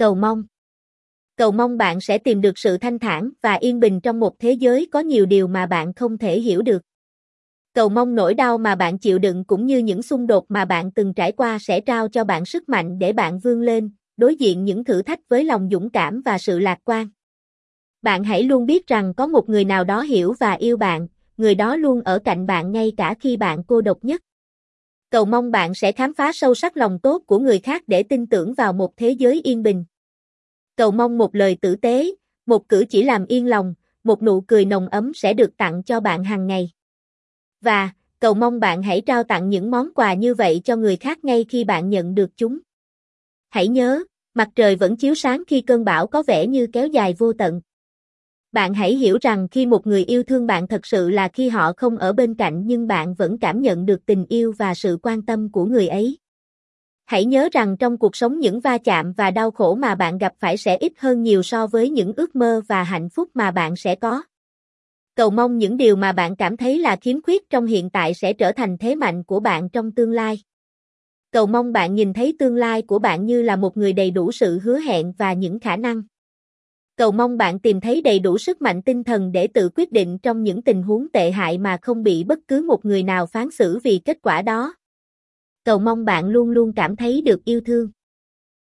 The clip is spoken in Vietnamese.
Cầu mong. Cầu mong bạn sẽ tìm được sự thanh thản và yên bình trong một thế giới có nhiều điều mà bạn không thể hiểu được. Cầu mong nỗi đau mà bạn chịu đựng cũng như những xung đột mà bạn từng trải qua sẽ trao cho bạn sức mạnh để bạn vươn lên, đối diện những thử thách với lòng dũng cảm và sự lạc quan. Bạn hãy luôn biết rằng có một người nào đó hiểu và yêu bạn, người đó luôn ở cạnh bạn ngay cả khi bạn cô độc nhất. Cầu mong bạn sẽ khám phá sâu sắc lòng tốt của người khác để tin tưởng vào một thế giới yên bình. Cầu mong một lời tử tế, một cử chỉ làm yên lòng, một nụ cười nồng ấm sẽ được tặng cho bạn hàng ngày. Và, cầu mong bạn hãy trao tặng những món quà như vậy cho người khác ngay khi bạn nhận được chúng. Hãy nhớ, mặt trời vẫn chiếu sáng khi cơn bão có vẻ như kéo dài vô tận. Bạn hãy hiểu rằng khi một người yêu thương bạn thật sự là khi họ không ở bên cạnh nhưng bạn vẫn cảm nhận được tình yêu và sự quan tâm của người ấy. Hãy nhớ rằng trong cuộc sống những va chạm và đau khổ mà bạn gặp phải sẽ ít hơn nhiều so với những ước mơ và hạnh phúc mà bạn sẽ có. Cầu mong những điều mà bạn cảm thấy là khiếm khuyết trong hiện tại sẽ trở thành thế mạnh của bạn trong tương lai. Cầu mong bạn nhìn thấy tương lai của bạn như là một người đầy đủ sự hứa hẹn và những khả năng. Cầu mong bạn tìm thấy đầy đủ sức mạnh tinh thần để tự quyết định trong những tình huống tệ hại mà không bị bất cứ một người nào phán xử vì kết quả đó. Cầu mong bạn luôn luôn cảm thấy được yêu thương.